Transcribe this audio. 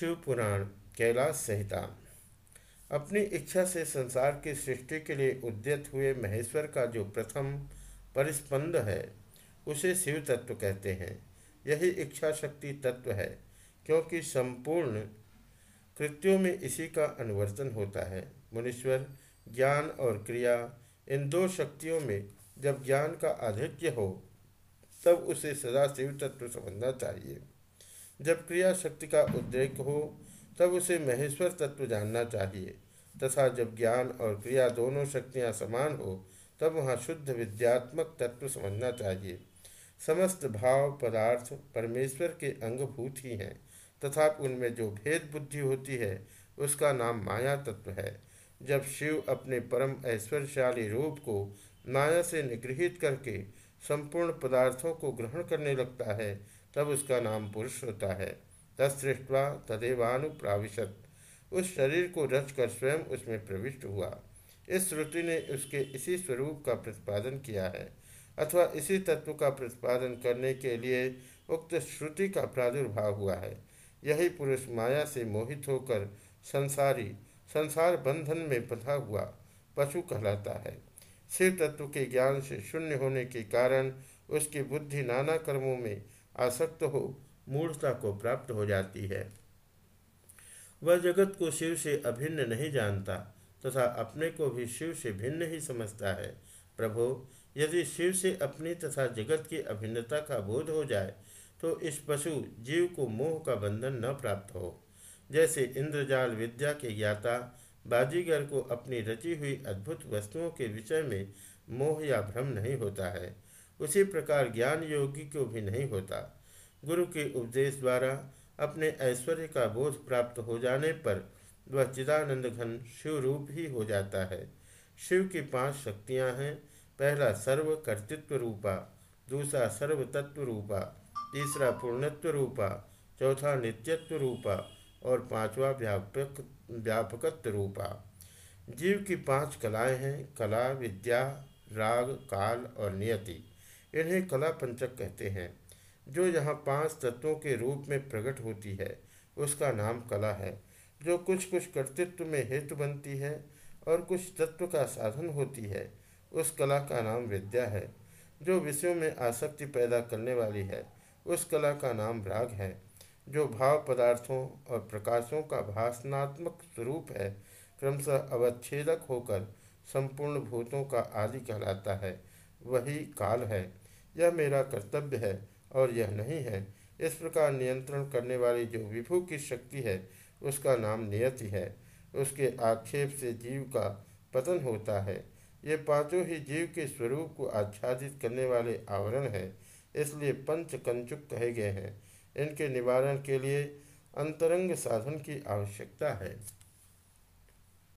शिव पुराण कैलाश संहिता। अपनी इच्छा से संसार की सृष्टि के लिए उद्यत हुए महेश्वर का जो प्रथम परिस्पंद है, उसे शिव तत्व कहते हैं। यही इच्छा शक्ति तत्व है, क्योंकि संपूर्ण कृत्यों में इसी का अनुवर्तन होता है। मुनीश्वर, ज्ञान और क्रिया, इन दो शक्तियों में जब ज्ञान का आधिक्य हो, तब उसे सदा शिव तत्व समझना चाहिए। जब क्रिया शक्ति का उद्रेक हो, तब उसे महेश्वर तत्व जानना चाहिए। तथा जब ज्ञान और क्रिया दोनों शक्तियाँ समान हो, तब वहाँ शुद्ध विद्यात्मक तत्व समझना चाहिए। समस्त भाव पदार्थ परमेश्वर के अंगभूत ही हैं, तथा उनमें जो भेद बुद्धि होती है, उसका नाम माया तत्व है। जब शिव अपने परम ऐश्वर्यशाली रूप को माया से निगृहित करके संपूर्ण पदार्थों को ग्रहण करने लगता है तब उसका नाम पुरुष होता है। तत्सृष्टवा तदेवानुप्राविशत। उस शरीर को रचकर स्वयं उसमें प्रविष्ट हुआ। इस श्रुति ने उसके इसी स्वरूप का प्रतिपादन किया है, अथवा इसी तत्व का प्रतिपादन करने के लिए उक्त श्रुति का प्रादुर्भाव हुआ है। यही पुरुष माया से मोहित होकर संसारी, संसार बंधन में बंधा हुआ पशु कहलाता है। शिव तत्व के ज्ञान से शून्य होने के कारण उसकी बुद्धि नाना कर्मों में आसक्त हो, मूर्खता को प्राप्त हो जाती है। वह जगत को शिव से अभिन्न नहीं जानता तथा अपने को भी शिव से भिन्न ही समझता है। प्रभो, यदि शिव से अपनी तथा जगत की अभिन्नता का बोध हो जाए तो इस पशु जीव को मोह का बंधन न प्राप्त हो। जैसे इंद्रजाल विद्या के ज्ञाता बाजीगर को अपनी रची हुई अद्भुत वस्तुओं के विषय में मोह या भ्रम नहीं होता है उसी प्रकार ज्ञान योगी को भी नहीं होता। गुरु के उपदेश द्वारा अपने ऐश्वर्य का बोध प्राप्त हो जाने पर वह चिदानंद घन शिव रूप ही हो जाता है। शिव की पाँच शक्तियाँ हैं। पहला सर्व कर्तृत्व रूपा, दूसरा सर्व तत्व रूपा, तीसरा पूर्णत्व रूपा, चौथा नित्यत्व रूपा और पांचवा व्यापक व्यापकत्व रूपा। जीव की पाँच कलाएँ हैं। कला, विद्या, राग, काल और नियति। इन्हें कला पंचक कहते हैं, जो यहाँ पाँच तत्वों के रूप में प्रकट होती है। उसका नाम कला है, जो कुछ कुछ कर्तृत्व में हेतु बनती है और कुछ तत्व का साधन होती है। उस कला का नाम विद्या है, जो विषयों में आसक्ति पैदा करने वाली है। उस कला का नाम राग है, जो भाव पदार्थों और प्रकाशों का भाषणात्मक स्वरूप है। क्रमशः अवच्छेदक होकर संपूर्ण भूतों का आदि कहलाता है। वही काल है यह मेरा कर्तव्य है और यह नहीं है। इस प्रकार नियंत्रण करने वाली जो विभू की शक्ति है, उसका नाम नियति है। उसके आक्षेप से जीव का पतन होता है। ये पाँचों ही जीव के स्वरूप को आच्छादित करने वाले आवरण हैं, इसलिए पंच कंचुक कहे गए हैं। इनके निवारण के लिए अंतरंग साधन की आवश्यकता है।